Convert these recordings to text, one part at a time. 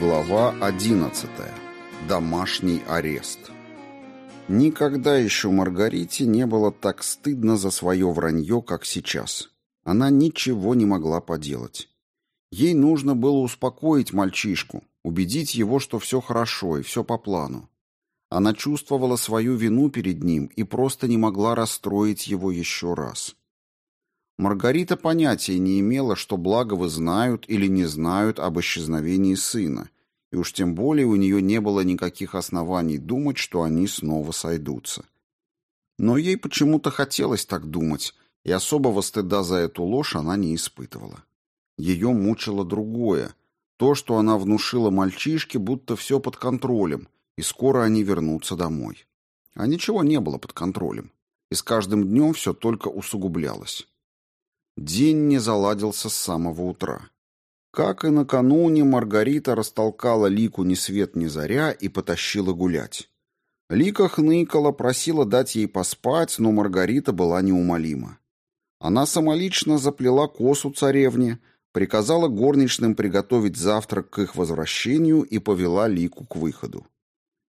Глава 11. Домашний арест. Никогда еще Маргарите не было так стыдно за свое вранье, как сейчас. Она ничего не могла поделать. Ей нужно было успокоить мальчишку, убедить его, что все хорошо и все по плану. Она чувствовала свою вину перед ним и просто не могла расстроить его еще раз. Маргарита понятия не имела, что Благовы знают или не знают об исчезновении сына, и уж тем более у нее не было никаких оснований думать, что они снова сойдутся. Но ей почему-то хотелось так думать, и особого стыда за эту ложь она не испытывала. Ее мучило другое, то, что она внушила мальчишке, будто все под контролем, и скоро они вернутся домой. А ничего не было под контролем, и с каждым днем все только усугублялось. День не заладился с самого утра. Как и накануне, Маргарита растолкала Лику ни свет ни заря и потащила гулять. Лика хныкала, просила дать ей поспать, но Маргарита была неумолима. Она самолично заплела косу царевне, приказала горничным приготовить завтрак к их возвращению и повела Лику к выходу.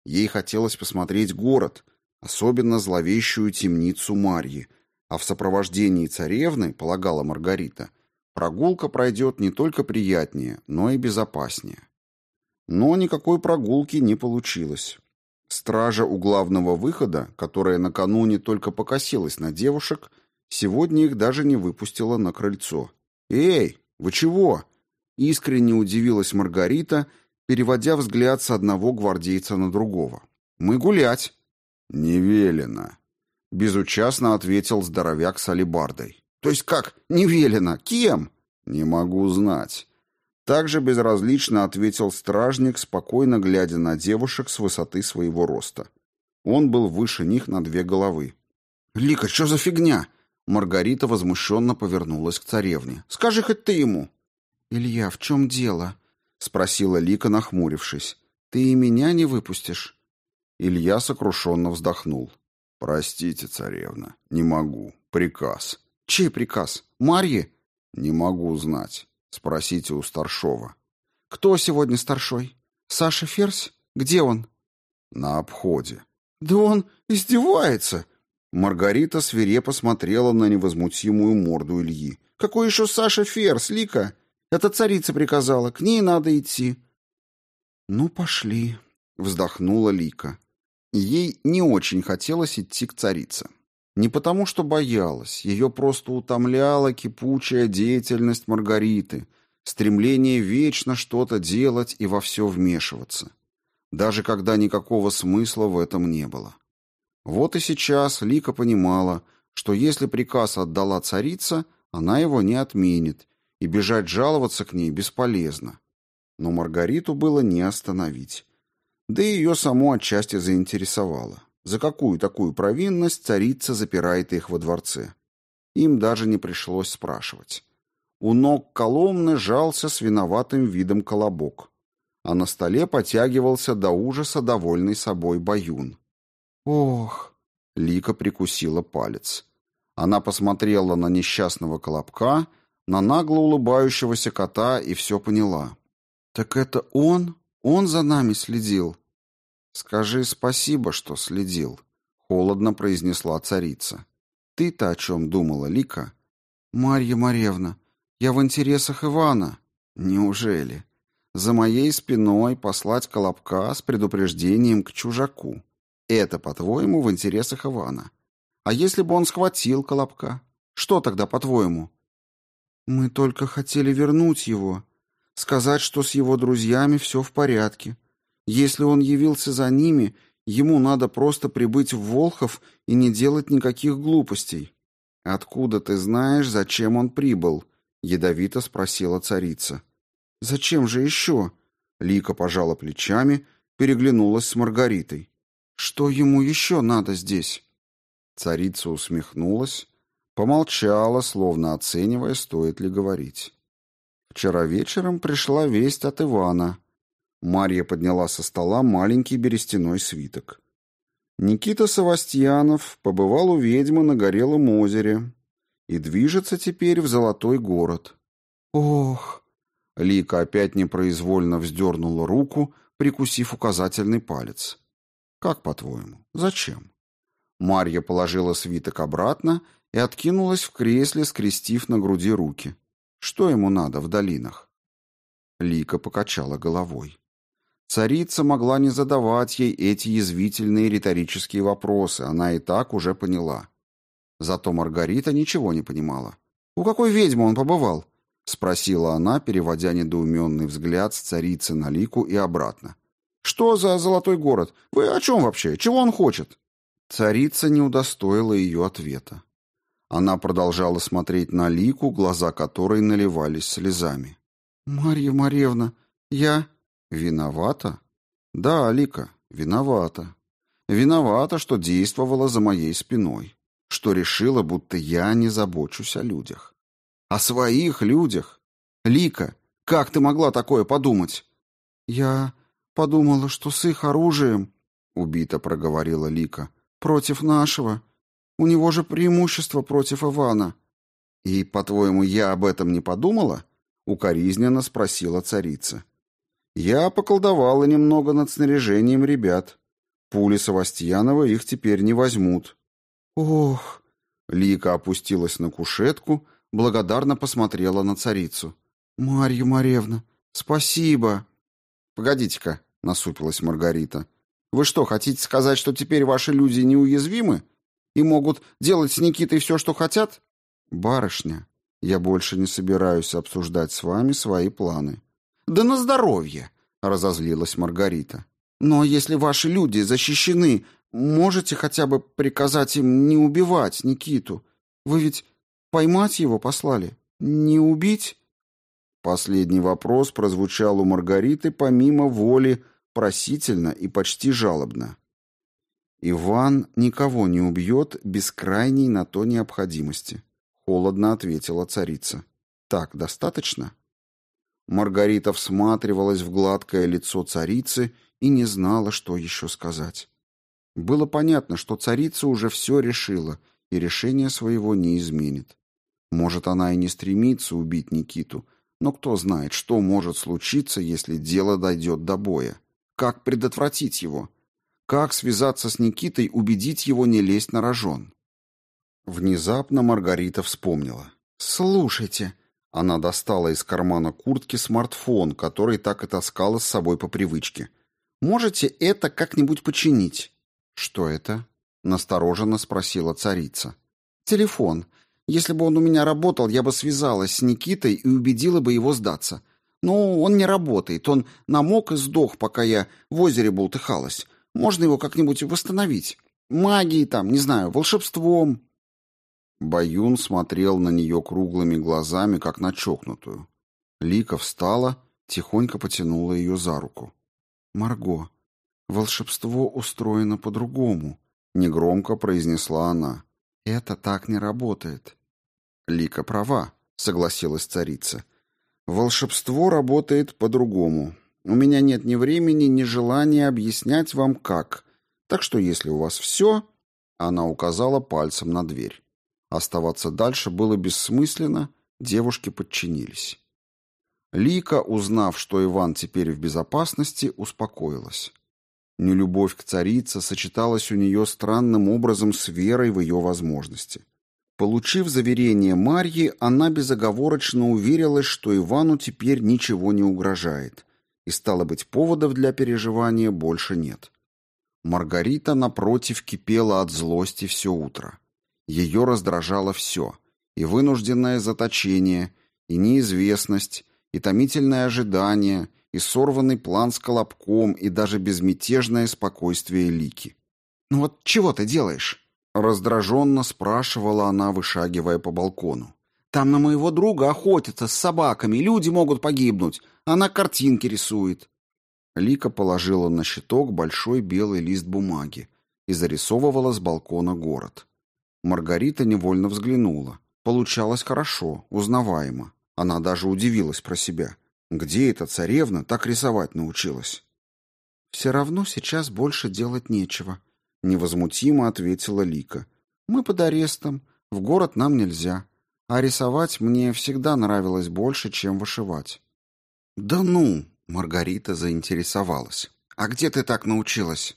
Ей хотелось посмотреть город, особенно зловещую темницу Марьи, а в сопровождении царевны, полагала Маргарита, прогулка пройдет не только приятнее, но и безопаснее. Но никакой прогулки не получилось. Стража у главного выхода, которая накануне только покосилась на девушек, сегодня их даже не выпустила на крыльцо. «Эй, вы чего?» Искренне удивилась Маргарита, переводя взгляд с одного гвардейца на другого. «Мы гулять». «Не велено», Безучастно ответил здоровяк с алебардой. То есть как? Не велено. Кем? Не могу знать. Также безразлично ответил стражник, спокойно глядя на девушек с высоты своего роста. Он был выше них на две головы. «Лика, что за фигня?» Маргарита возмущенно повернулась к царевне. «Скажи хоть ты ему». «Илья, в чем дело?» — спросила Лика, нахмурившись. «Ты и меня не выпустишь?» Илья сокрушенно вздохнул. «Простите, царевна, не могу. Приказ». «Чей приказ? Марьи?» «Не могу знать. Спросите у старшова». «Кто сегодня старшой? Саша Ферзь? Где он?» «На обходе». «Да он издевается!» Маргарита свирепо смотрела на невозмутимую морду Ильи. «Какой еще Саша Ферзь, Лика? Это царица приказала, к ней надо идти». «Ну, пошли», — вздохнула Лика. Ей не очень хотелось идти к царице. Не потому, что боялась, ее просто утомляла кипучая деятельность Маргариты, стремление вечно что-то делать и во все вмешиваться, даже когда никакого смысла в этом не было. Вот и сейчас Лика понимала, что если приказ отдала царица, она его не отменит, и бежать жаловаться к ней бесполезно. Но Маргариту было не остановить. Да и ее само отчасти заинтересовало. За какую такую провинность царица запирает их во дворце? Им даже не пришлось спрашивать. У ног Коломны жался с виноватым видом колобок, а на столе потягивался до ужаса довольный собой баюн. «Ох!» — Лика прикусила палец. Она посмотрела на несчастного колобка, на нагло улыбающегося кота и все поняла. «Так это он?» Он за нами следил. Скажи спасибо, что следил, холодно произнесла царица. Ты-то о чем думала, Лика? Марья Марьевна, я в интересах Ивана. Неужели? За моей спиной послать колобка с предупреждением к чужаку. Это, по-твоему, в интересах Ивана. А если бы он схватил колобка? Что тогда, по-твоему? Мы только хотели вернуть его, сказать, что с его друзьями все в порядке. Если он явился за ними, ему надо просто прибыть в Волхов и не делать никаких глупостей. Откуда ты знаешь, зачем он прибыл? ядовито спросила царица. Зачем же еще?» Лика пожала плечами, переглянулась с Маргаритой. Что ему еще надо здесь? Царица усмехнулась, помолчала, словно оценивая, стоит ли говорить. Вчера вечером пришла весть от Ивана. Марья подняла со стола маленький берестяной свиток. Никита Савастьянов побывал у ведьмы на Горелом озере и движется теперь в Золотой город. Ох! Лика опять непроизвольно вздернула руку, прикусив указательный палец. «Как, по-твоему? Зачем?» Марья положила свиток обратно и откинулась в кресле, скрестив на груди руки. Что ему надо в долинах? Лика покачала головой. Царица могла не задавать ей эти язвительные риторические вопросы, она и так уже поняла. Зато Маргарита ничего не понимала. «У какой ведьмы он побывал?» — спросила она, переводя недоуменный взгляд с царицы на Лику и обратно. «Что за золотой город? Вы о чем вообще? Чего он хочет?» Царица не удостоила ее ответа. Она продолжала смотреть на Лику, глаза которой наливались слезами. «Марья Марьевна, я...» «Виновата?» «Да, Лика, виновата. Виновата, что действовала за моей спиной, что решила, будто я не забочусь о людях. О своих людях. Лика, как ты могла такое подумать?» «Я подумала, что с их оружием...» — убито проговорила Лика. «Против нашего. У него же преимущество против Ивана». «И, по-твоему, я об этом не подумала?» — укоризненно спросила царица. «Я поколдовала немного над снаряжением ребят. Пули Савастьянова их теперь не возьмут». «Ох!» — Лика опустилась на кушетку, благодарно посмотрела на царицу. «Марья Маревна, спасибо!» «Погодите-ка», — насупилась Маргарита. «Вы что, хотите сказать, что теперь ваши люди неуязвимы и могут делать с Никитой все, что хотят?» «Барышня, я больше не собираюсь обсуждать с вами свои планы». «Да на здоровье!» — разозлилась Маргарита. «Но если ваши люди защищены, можете хотя бы приказать им не убивать Никиту? Вы ведь поймать его послали? Не убить?» Последний вопрос прозвучал у Маргариты помимо воли просительно и почти жалобно. «Иван никого не убьет без крайней на то необходимости», — холодно ответила царица. «Так достаточно?» Маргарита всматривалась в гладкое лицо царицы и не знала, что еще сказать. Было понятно, что царица уже все решила и решение своего не изменит. Может, она и не стремится убить Никиту, но кто знает, что может случиться, если дело дойдет до боя. Как предотвратить его? Как связаться с Никитой, убедить его не лезть на рожон? Внезапно Маргарита вспомнила. «Слушайте». Она достала из кармана куртки смартфон, который так и таскала с собой по привычке. «Можете это как-нибудь починить?» «Что это?» — настороженно спросила царица. «Телефон. Если бы он у меня работал, я бы связалась с Никитой и убедила бы его сдаться. Но он не работает, он намок и сдох, пока я в озере болтыхалась. Можно его как-нибудь восстановить? Магией там, не знаю, волшебством». Баюн смотрел на нее круглыми глазами, как на чокнутую. Лика встала, тихонько потянула ее за руку. «Марго, волшебство устроено по-другому», — негромко произнесла она. «Это так не работает. Лика права, согласилась царица. Волшебство работает по-другому. У меня нет ни времени, ни желания объяснять вам как. Так что если у вас все...» Она указала пальцем на дверь. Оставаться дальше было бессмысленно, девушки подчинились. Лика, узнав, что Иван теперь в безопасности, успокоилась. Нелюбовь к царице сочеталась у нее странным образом с верой в ее возможности. Получив заверение Марьи, она безоговорочно уверилась, что Ивану теперь ничего не угрожает, и, стало быть, поводов для переживания больше нет. Маргарита, напротив, кипела от злости все утро. Ее раздражало все — и вынужденное заточение, и неизвестность, и томительное ожидание, и сорванный план с Колобком, и даже безмятежное спокойствие Лики. «Ну вот чего ты делаешь?» Раздраженно спрашивала она, вышагивая по балкону. «Там на моего друга охотятся с собаками, люди могут погибнуть. Она картинки рисует». Лика положила на щиток большой белый лист бумаги и зарисовывала с балкона город. Маргарита невольно взглянула. Получалось хорошо, узнаваемо. Она даже удивилась про себя. Где эта царевна так рисовать научилась? «Все равно сейчас больше делать нечего», Невозмутимо ответила Лика. Мы под арестом, в город нам нельзя. А рисовать мне всегда нравилось больше, чем вышивать. «Да ну!» — Маргарита заинтересовалась. «А где ты так научилась?»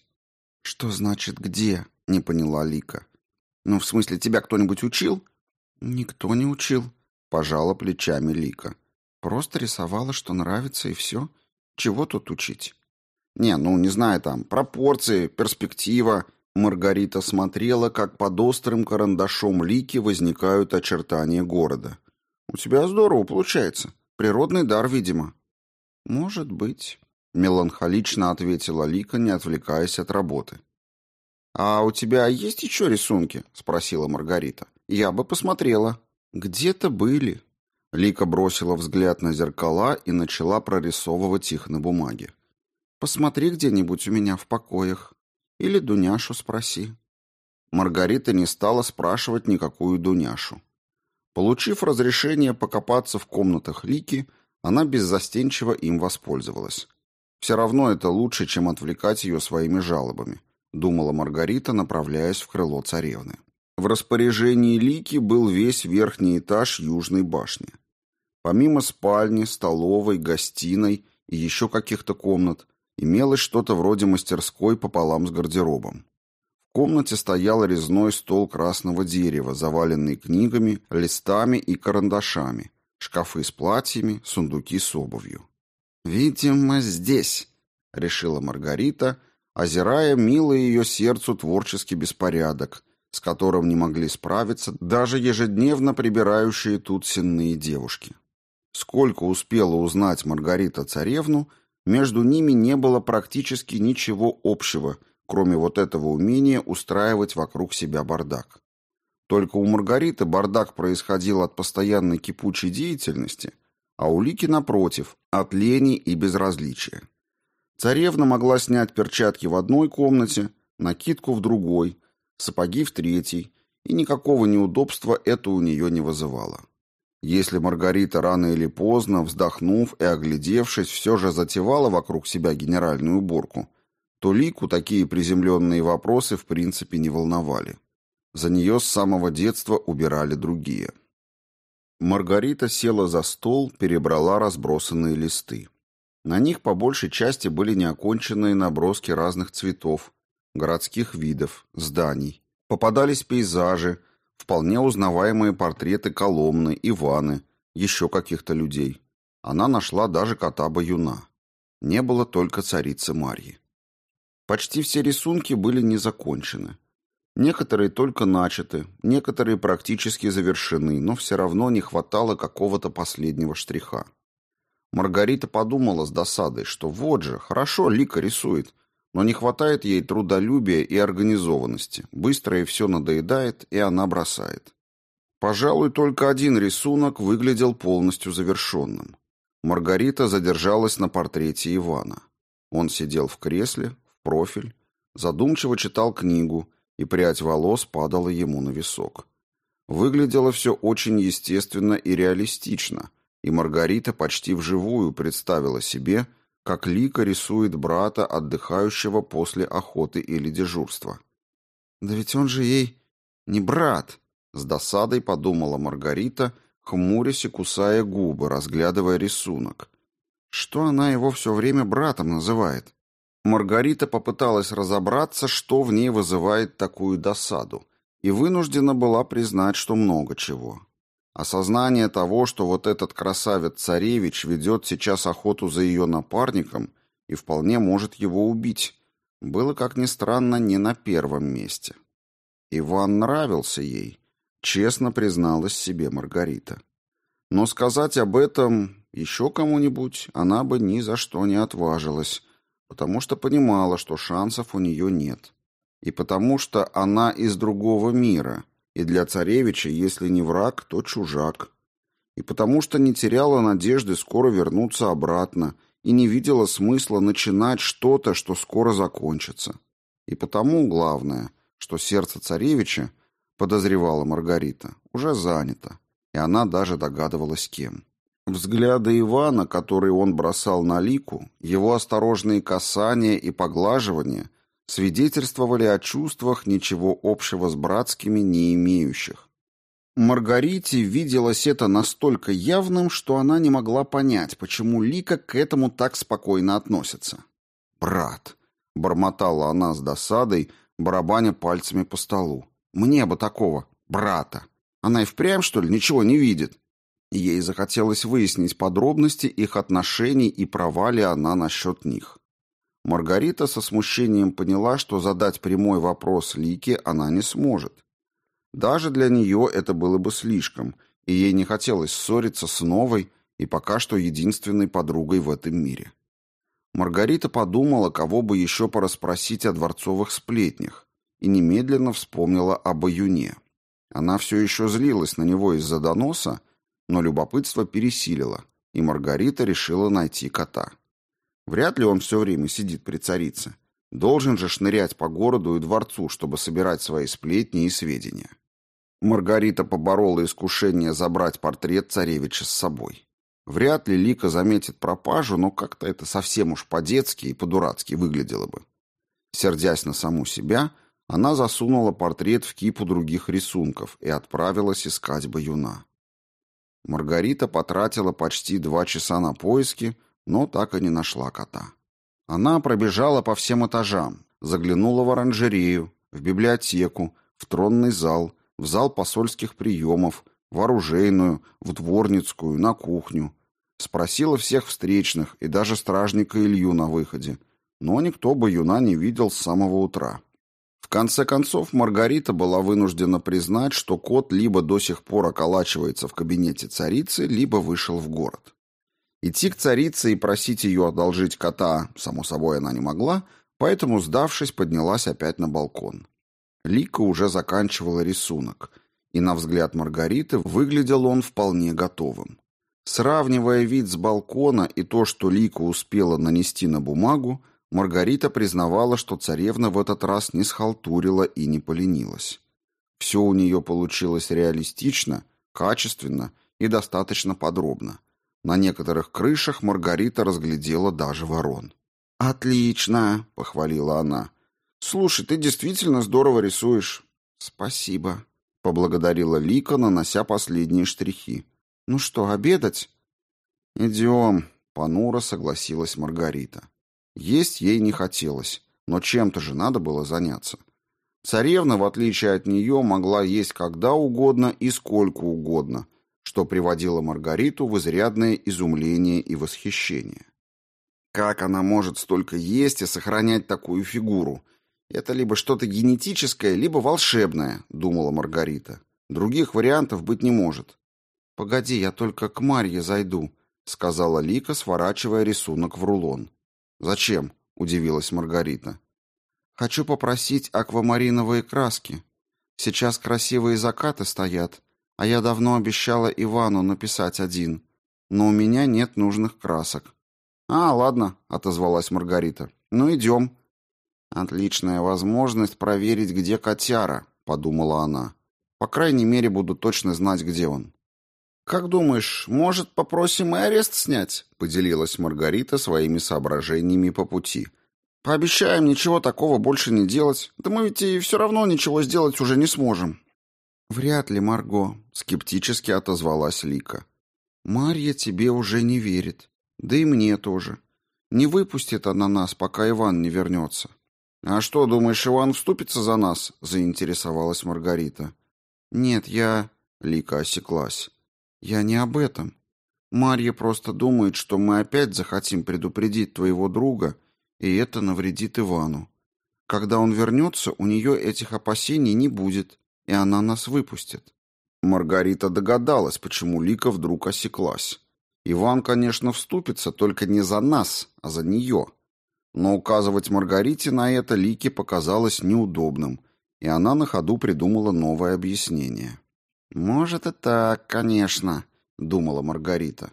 «Что значит «где»?» — не поняла Лика. «Ну, в смысле, тебя кто-нибудь учил?» «Никто не учил», — пожала плечами Лика. «Просто рисовала, что нравится, и все. Чего тут учить?» «Не, ну, не знаю, там, пропорции, перспектива». Маргарита смотрела, как под острым карандашом Лики возникают очертания города. «У тебя здорово получается. Природный дар, видимо». «Может быть», — меланхолично ответила Лика, не отвлекаясь от работы. «А у тебя есть еще рисунки?» — спросила Маргарита. «Я бы посмотрела». «Где-то были». Лика бросила взгляд на зеркала и начала прорисовывать их на бумаге. «Посмотри где-нибудь у меня в покоях. Или Дуняшу спроси». Маргарита не стала спрашивать никакую Дуняшу. Получив разрешение покопаться в комнатах Лики, она беззастенчиво им воспользовалась. Все равно это лучше, чем отвлекать ее своими жалобами, думала Маргарита, направляясь в крыло царевны. В распоряжении Лики был весь верхний этаж южной башни. Помимо спальни, столовой, гостиной и еще каких-то комнат, имелось что-то вроде мастерской пополам с гардеробом. В комнате стоял резной стол красного дерева, заваленный книгами, листами и карандашами, шкафы с платьями, сундуки с обувью. «Видимо, здесь», — решила Маргарита, озирая милый ее сердцу творческий беспорядок, с которым не могли справиться даже ежедневно прибирающие тут сенные девушки. Сколько успела узнать Маргарита царевну, между ними не было практически ничего общего, кроме вот этого умения устраивать вокруг себя бардак. Только у Маргариты бардак происходил от постоянной кипучей деятельности, а у Лики, напротив, от лени и безразличия. Царевна могла снять перчатки в одной комнате, накидку в другой, сапоги в третьей, и никакого неудобства это у нее не вызывало. Если Маргарита рано или поздно, вздохнув и оглядевшись, все же затевала вокруг себя генеральную уборку, то Лику такие приземленные вопросы в принципе не волновали. За нее с самого детства убирали другие. Маргарита села за стол, перебрала разбросанные листы. На них по большей части были неоконченные наброски разных цветов, городских видов, зданий. Попадались пейзажи, вполне узнаваемые портреты Коломны, Иваны, еще каких-то людей. Она нашла даже кота-баюна. Не было только царицы Марьи. Почти все рисунки были не закончены. Некоторые только начаты, некоторые практически завершены, но все равно не хватало какого-то последнего штриха. Маргарита подумала с досадой, что вот же, хорошо Лика рисует, но не хватает ей трудолюбия и организованности. Быстро ей все надоедает, и она бросает. Пожалуй, только один рисунок выглядел полностью завершенным. Маргарита задержалась на портрете Ивана. Он сидел в кресле, в профиль, задумчиво читал книгу – и прядь волос падала ему на висок. Выглядело все очень естественно и реалистично, и Маргарита почти вживую представила себе, как Лика рисует брата, отдыхающего после охоты или дежурства. «Да ведь он же ей не брат!» — с досадой подумала Маргарита, хмурясь и кусая губы, разглядывая рисунок. «Что она его все время братом называет?» Маргарита попыталась разобраться, что в ней вызывает такую досаду, и вынуждена была признать, что много чего. Осознание того, что вот этот красавец-царевич ведет сейчас охоту за ее напарником и вполне может его убить, было, как ни странно, не на первом месте. Иван нравился ей, честно призналась себе Маргарита. Но сказать об этом еще кому-нибудь она бы ни за что не отважилась, потому что понимала, что шансов у нее нет. И потому что она из другого мира, и для царевича, если не враг, то чужак. И потому что не теряла надежды скоро вернуться обратно и не видела смысла начинать что-то, что скоро закончится. И потому, главное, что сердце царевича, подозревала Маргарита, уже занято, и она даже догадывалась кем. Взгляды Ивана, которые он бросал на Лику, его осторожные касания и поглаживания свидетельствовали о чувствах, ничего общего с братскими не имеющих. Маргарите виделось это настолько явным, что она не могла понять, почему Лика к этому так спокойно относится. «Брат», — бормотала она с досадой, барабаня пальцами по столу. «Мне бы такого, брата. Она и впрямь, что ли, ничего не видит?» Ей захотелось выяснить подробности их отношений и права ли она насчет них. Маргарита со смущением поняла, что задать прямой вопрос Лике она не сможет. Даже для нее это было бы слишком, и ей не хотелось ссориться с новой и пока что единственной подругой в этом мире. Маргарита подумала, кого бы еще порасспросить о дворцовых сплетнях, и немедленно вспомнила об Аюне. Она все еще злилась на него из-за доноса, но любопытство пересилило, и Маргарита решила найти кота. Вряд ли он все время сидит при царице. Должен же шнырять по городу и дворцу, чтобы собирать свои сплетни и сведения. Маргарита поборола искушение забрать портрет царевича с собой. Вряд ли Лика заметит пропажу, но как-то это совсем уж по-детски и по-дурацки выглядело бы. Сердясь на саму себя, она засунула портрет в кипу других рисунков и отправилась искать баюна. Маргарита потратила почти два часа на поиски, но так и не нашла кота. Она пробежала по всем этажам, заглянула в оранжерею, в библиотеку, в тронный зал, в зал посольских приемов, в оружейную, в дворницкую, на кухню. Спросила всех встречных и даже стражника Илью на выходе, но никто бы юна не видел с самого утра. В конце концов, Маргарита была вынуждена признать, что кот либо до сих пор околачивается в кабинете царицы, либо вышел в город. Идти к царице и просить ее одолжить кота, само собой, она не могла, поэтому, сдавшись, поднялась опять на балкон. Лика уже заканчивала рисунок, и на взгляд Маргариты выглядел он вполне готовым. Сравнивая вид с балкона и то, что Лика успела нанести на бумагу, Маргарита признавала, что царевна в этот раз не схалтурила и не поленилась. Все у нее получилось реалистично, качественно и достаточно подробно. На некоторых крышах Маргарита разглядела даже ворон. «Отлично!» — похвалила она. «Слушай, ты действительно здорово рисуешь». «Спасибо», — поблагодарила Лика, нанося последние штрихи. «Ну что, обедать?» «Идем», — понуро согласилась Маргарита. Есть ей не хотелось, но чем-то же надо было заняться. Царевна, в отличие от нее, могла есть когда угодно и сколько угодно, что приводило Маргариту в изрядное изумление и восхищение. Как она может столько есть и сохранять такую фигуру, это либо что-то генетическое, либо волшебное, думала Маргарита. Других вариантов быть не может. Погоди, я только к Марье зайду, сказала Лика, сворачивая рисунок в рулон. Зачем? удивилась Маргарита. Хочу попросить аквамариновые краски. Сейчас красивые закаты стоят, а я давно обещала Ивану написать один, но у меня нет нужных красок. А, ладно, отозвалась Маргарита. Ну идем. Отличная возможность проверить, где котяра, подумала она. По крайней мере, буду точно знать, где он. Как думаешь, может, попросим и арест снять? поделилась Маргарита своими соображениями по пути. Пообещаем ничего такого больше не делать. Да мы ведь и все равно ничего сделать уже не сможем. Вряд ли, Марго, скептически отозвалась Лика. Марья тебе уже не верит, да и мне тоже. Не выпустит она нас, пока Иван не вернется. «А что, думаешь, Иван вступится за нас?» — заинтересовалась Маргарита. «Нет, я...» — Лика осеклась. «Я не об этом. Марья просто думает, что мы опять захотим предупредить твоего друга, и это навредит Ивану. Когда он вернется, у нее этих опасений не будет, и она нас выпустит». Маргарита догадалась, почему Лика вдруг осеклась. Иван, конечно, вступится, только не за нас, а за нее. Но указывать Маргарите на это Лике показалось неудобным, и она на ходу придумала новое объяснение. «Может и так, конечно», — думала Маргарита.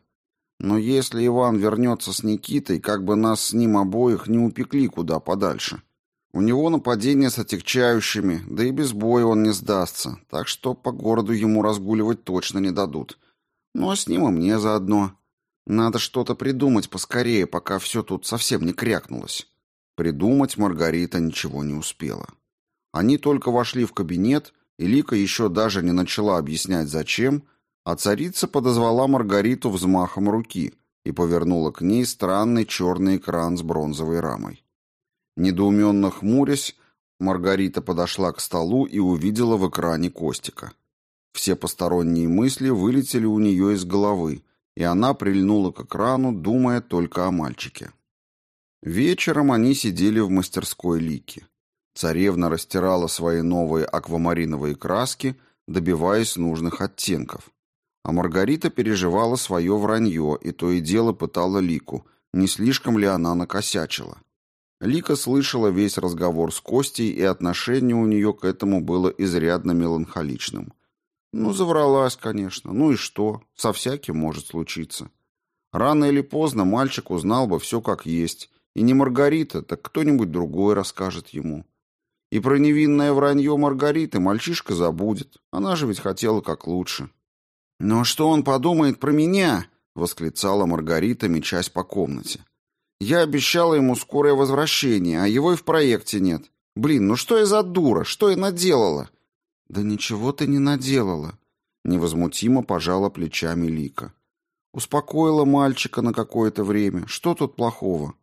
«Но если Иван вернется с Никитой, как бы нас с ним обоих не упекли куда подальше. У него нападение с отягчающими, да и без боя он не сдастся, так что по городу ему разгуливать точно не дадут. Ну а с ним и мне заодно. Надо что-то придумать поскорее, пока все тут совсем не крякнулось. Придумать Маргарита ничего не успела. Они только вошли в кабинет, И Лика еще даже не начала объяснять, зачем, а царица подозвала Маргариту взмахом руки и повернула к ней странный черный экран с бронзовой рамой. Недоуменно хмурясь, Маргарита подошла к столу и увидела в экране Костика. Все посторонние мысли вылетели у нее из головы, и она прильнула к экрану, думая только о мальчике. Вечером они сидели в мастерской Лики. Царевна растирала свои новые аквамариновые краски, добиваясь нужных оттенков. А Маргарита переживала свое вранье и то и дело пытала Лику, не слишком ли она накосячила. Лика слышала весь разговор с Костей, и отношение у нее к этому было изрядно меланхоличным. Ну, завралась, конечно. Ну и что? Со всяким может случиться. Рано или поздно мальчик узнал бы все как есть. И не Маргарита, так кто-нибудь другой расскажет ему. И про невинное вранье Маргариты мальчишка забудет. Она же ведь хотела как лучше. «Но что он подумает про меня?» — восклицала Маргарита, мечась по комнате. «Я обещала ему скорое возвращение, а его и в проекте нет. Блин, ну что я за дура? Что я наделала?» «Да ничего ты не наделала», — невозмутимо пожала плечами Лика. «Успокоила мальчика на какое-то время. Что тут плохого?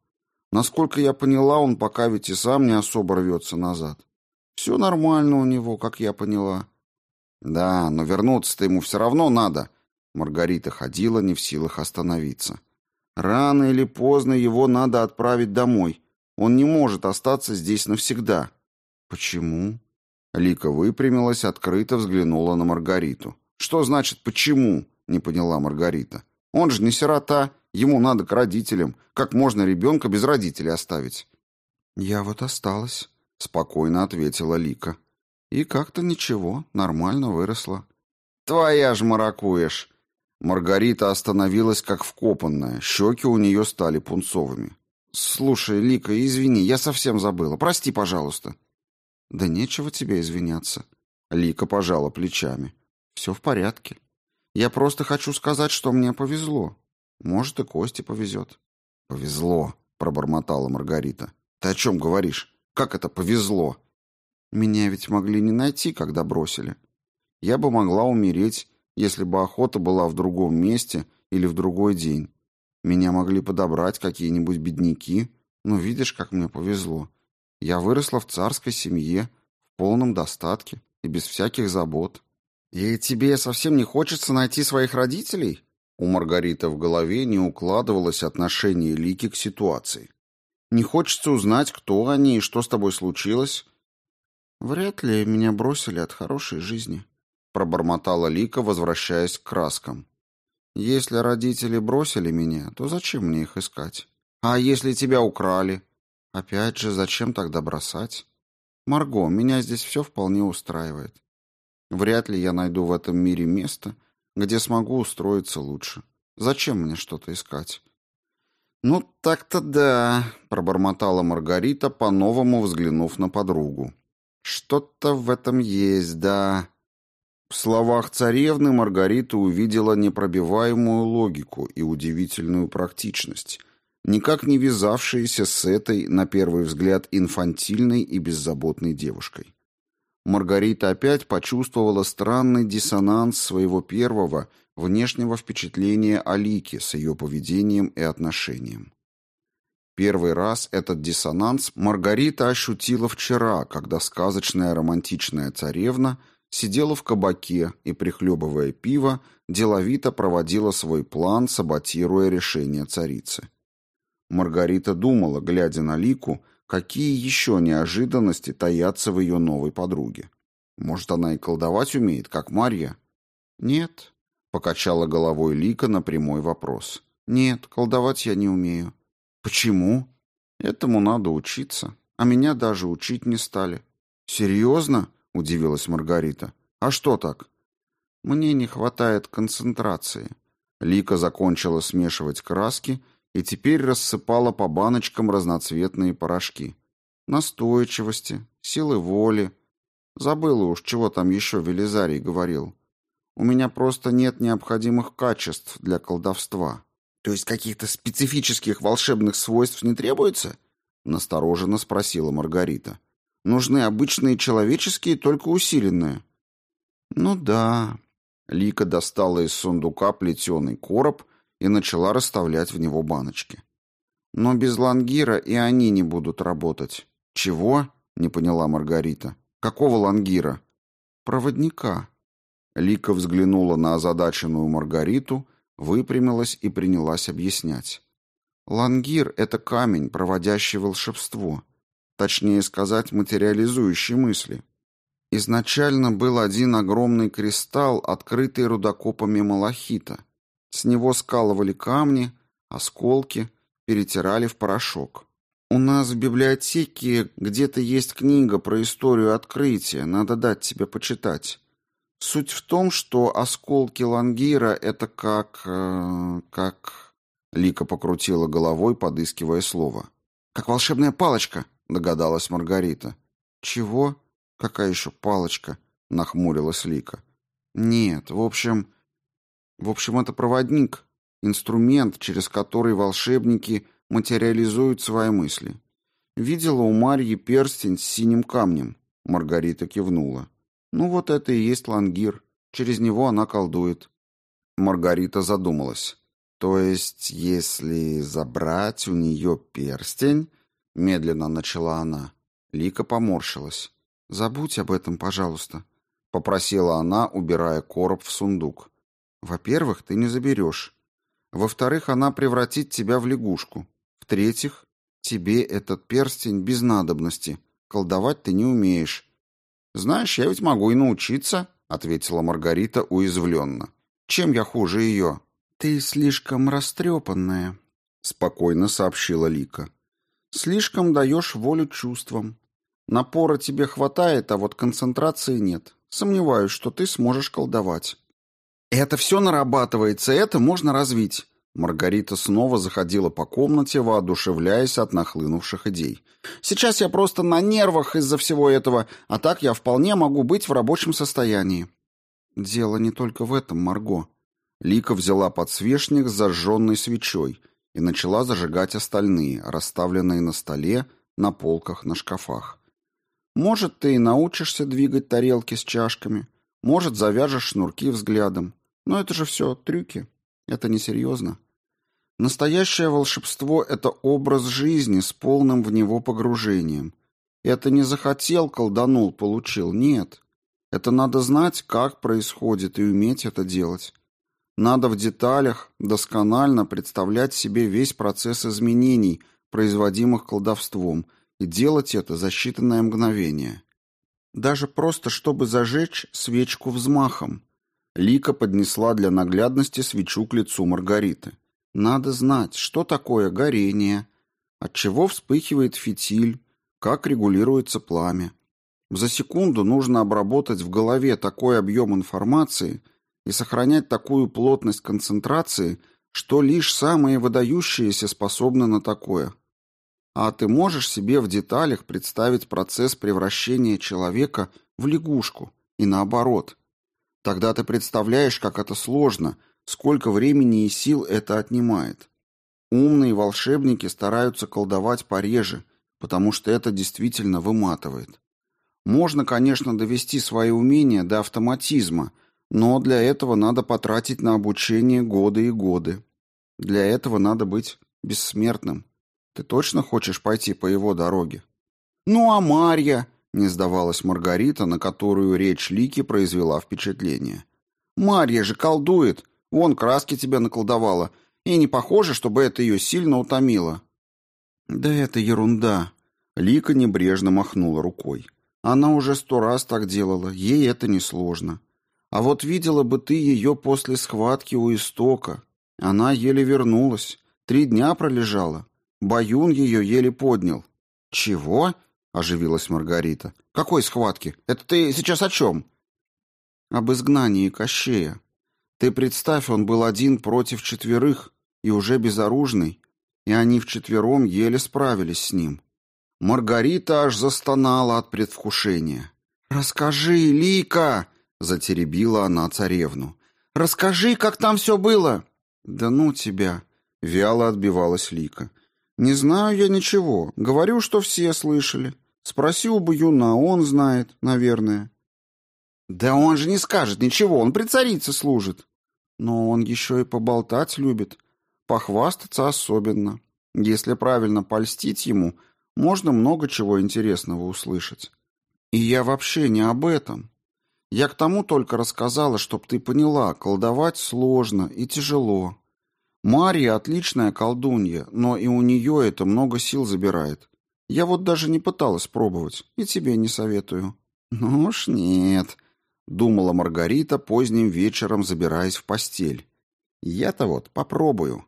Насколько я поняла, он пока ведь и сам не особо рвется назад. Все нормально у него, как я поняла». «Да, но вернуться-то ему все равно надо», — Маргарита ходила не в силах остановиться. «Рано или поздно его надо отправить домой. Он не может остаться здесь навсегда». «Почему?» Лика выпрямилась, открыто взглянула на Маргариту. «Что значит «почему»?» — не поняла Маргарита. «Он же не сирота, ему надо к родителям. Как можно ребенка без родителей оставить?» «Я вот осталась», — спокойно ответила Лика. «И как-то ничего, нормально выросла». «Твоя ж маракуешь!» Маргарита остановилась как вкопанная, щеки у нее стали пунцовыми. «Слушай, Лика, извини, я совсем забыла. Прости, пожалуйста». Да нечего тебе извиняться. Лика пожала плечами. Все в порядке. Я просто хочу сказать, что мне повезло. Может, и Косте повезет. Повезло, пробормотала Маргарита. Ты о чем говоришь? Как это повезло? Меня ведь могли не найти, когда бросили. Я бы могла умереть, если бы охота была в другом месте или в другой день. Меня могли подобрать какие-нибудь бедняки. Но видишь, как мне повезло. Я выросла в царской семье, в полном достатке и без всяких забот. И тебе совсем не хочется найти своих родителей? У Маргариты в голове не укладывалось отношение Лики к ситуации. Не хочется узнать, кто они и что с тобой случилось? Вряд ли меня бросили от хорошей жизни, пробормотала Лика, возвращаясь к краскам. Если родители бросили меня, то зачем мне их искать? А если тебя украли? Опять же, зачем тогда бросать? Марго, меня здесь все вполне устраивает. Вряд ли я найду в этом мире место, где смогу устроиться лучше. Зачем мне что-то искать? Ну, так-то да, пробормотала Маргарита, по-новому взглянув на подругу. Что-то в этом есть, да. В словах царевны Маргарита увидела непробиваемую логику и удивительную практичность — никак не вязавшиеся с этой, на первый взгляд, инфантильной и беззаботной девушкой. Маргарита опять почувствовала странный диссонанс своего первого внешнего впечатления о Лике с ее поведением и отношением. Первый раз этот диссонанс Маргарита ощутила вчера, когда сказочная романтичная царевна сидела в кабаке и, прихлебывая пиво, деловито проводила свой план, саботируя решение царицы. Маргарита думала, глядя на Лику, какие еще неожиданности таятся в ее новой подруге. Может, она и колдовать умеет, как Марья? Нет, покачала головой Лика на прямой вопрос. Нет, колдовать я не умею. Почему? Этому надо учиться, а меня даже учить не стали. Серьезно? Удивилась Маргарита. А что так? Мне не хватает концентрации. Лика закончила смешивать краски и теперь рассыпала по баночкам разноцветные порошки. Настойчивости, силы воли. Забыла уж, чего там еще Велизарий говорил. У меня просто нет необходимых качеств для колдовства. То есть каких-то специфических волшебных свойств не требуется? Настороженно спросила Маргарита. Нужны обычные человеческие, только усиленные. Ну да. Лика достала из сундука плетеный короб и начала расставлять в него баночки. Но без лангира и они не будут работать. Чего? Не поняла Маргарита. Какого лангира? Проводника. Лика взглянула на озадаченную Маргариту, выпрямилась и принялась объяснять. Лангир — это камень, проводящий волшебство. Точнее сказать, материализующий мысли. Изначально был один огромный кристалл, открытый рудокопами малахита. С него скалывали камни, осколки, перетирали в порошок. У нас в библиотеке где-то есть книга про историю открытия, надо дать тебе почитать. Суть в том, что осколки Лангира — это как... Э, как... Лика покрутила головой, подыскивая слово. «Как волшебная палочка», — догадалась Маргарита. «Чего? Какая еще палочка?» — нахмурилась Лика. «Нет, в общем... В общем, это проводник, инструмент, через который волшебники материализуют свои мысли. Видела у Марьи перстень с синим камнем?» Маргарита кивнула. Ну вот это и есть лангир. Через него она колдует. Маргарита задумалась. То есть, если забрать у нее перстень, медленно начала она. Лика поморщилась. Забудь об этом, пожалуйста, попросила она, убирая короб в сундук. Во-первых, ты не заберешь. Во-вторых, она превратит тебя в лягушку. В-третьих, тебе этот перстень без надобности. Колдовать ты не умеешь. «Знаешь, я ведь могу и научиться», — ответила Маргарита уязвленно. «Чем я хуже ее?» «Ты слишком растрепанная», — спокойно сообщила Лика. «Слишком даешь волю чувствам. Напора тебе хватает, а вот концентрации нет. Сомневаюсь, что ты сможешь колдовать». «Это все нарабатывается, это можно развить. Маргарита снова заходила по комнате, воодушевляясь от нахлынувших идей. «Сейчас я просто на нервах из-за всего этого, а так я вполне могу быть в рабочем состоянии». «Дело не только в этом, Марго». Лика взяла подсвечник с зажженной свечой и начала зажигать остальные, расставленные на столе, на полках, на шкафах. «Может, ты и научишься двигать тарелки с чашками, может, завяжешь шнурки взглядом, но это же все трюки, это несерьезно». Настоящее волшебство — это образ жизни с полным в него погружением. Это не захотел, колданул, получил. Нет. Это надо знать, как происходит, и уметь это делать. Надо в деталях досконально представлять себе весь процесс изменений, производимых колдовством, и делать это за считанное мгновение. Даже просто, чтобы зажечь свечку взмахом. Лика поднесла для наглядности свечу к лицу Маргариты. Надо знать, что такое горение, от чего вспыхивает фитиль, как регулируется пламя. За секунду нужно обработать в голове такой объем информации и сохранять такую плотность концентрации, что лишь самые выдающиеся способны на такое. А ты можешь себе в деталях представить процесс превращения человека в лягушку и наоборот. Тогда ты представляешь, как это сложно – сколько времени и сил это отнимает. Умные волшебники стараются колдовать пореже, потому что это действительно выматывает. Можно, конечно, довести свои умения до автоматизма, но для этого надо потратить на обучение годы и годы. Для этого надо быть бессмертным. Ты точно хочешь пойти по его дороге? Ну а Марья, не сдавалась Маргарита, на которую речь Лики произвела впечатление. Марья же колдует, Вон краски тебя наколдовала, и не похоже, чтобы это ее сильно утомило». «Да это ерунда», — Лика небрежно махнула рукой. «Она уже сто раз так делала, ей это несложно. А вот видела бы ты ее после схватки у истока. Она еле вернулась, три дня пролежала. Баюн ее еле поднял». «Чего?» — оживилась Маргарита. «Какой схватки? Это ты сейчас о чем?» «Об изгнании Кощея. Ты представь, он был один против четверых и уже безоружный, и они вчетвером еле справились с ним. Маргарита аж застонала от предвкушения. «Расскажи, Лика!» — затеребила она царевну. «Расскажи, как там все было!» «Да ну тебя!» — вяло отбивалась Лика. «Не знаю я ничего. Говорю, что все слышали. Спроси у Баюна, он знает, наверное». Да он же не скажет ничего, он при царице служит. Но он еще и поболтать любит, похвастаться особенно. Если правильно польстить ему, можно много чего интересного услышать. И я вообще не об этом. Я к тому только рассказала, чтоб ты поняла, колдовать сложно и тяжело. Мария отличная колдунья, но и у нее это много сил забирает. Я вот даже не пыталась пробовать, и тебе не советую. Ну уж нет, думала Маргарита поздним вечером, забираясь в постель. Я-то вот попробую.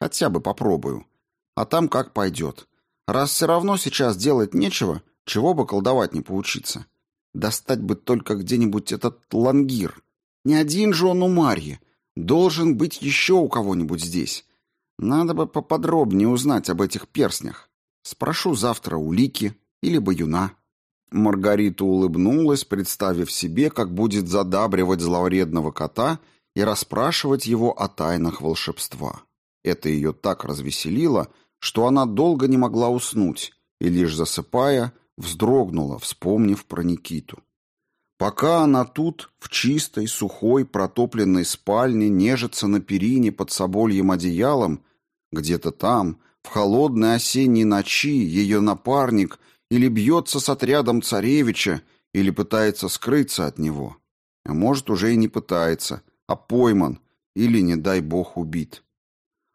Хотя бы попробую. А там как пойдет. Раз все равно сейчас делать нечего, чего бы колдовать не поучиться. Достать бы только где-нибудь этот лангир. Не один же он у Марьи. Должен быть еще у кого-нибудь здесь. Надо бы поподробнее узнать об этих перстнях. Спрошу завтра у Лики или Баюна. Маргарита улыбнулась, представив себе, как будет задабривать зловредного кота и расспрашивать его о тайнах волшебства. Это ее так развеселило, что она долго не могла уснуть и, лишь засыпая, вздрогнула, вспомнив про Никиту. Пока она тут, в чистой, сухой, протопленной спальне, нежится на перине под собольем одеялом, где-то там, в холодной осенней ночи, ее напарник или бьется с отрядом царевича, или пытается скрыться от него. А может, уже и не пытается, а пойман, или, не дай бог, убит.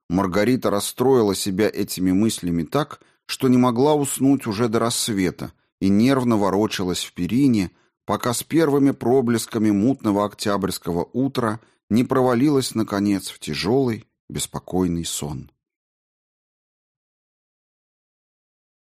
Маргарита расстроила себя этими мыслями так, что не могла уснуть уже до рассвета и нервно ворочалась в перине, пока с первыми проблесками мутного октябрьского утра не провалилась, наконец, в тяжелый, беспокойный сон.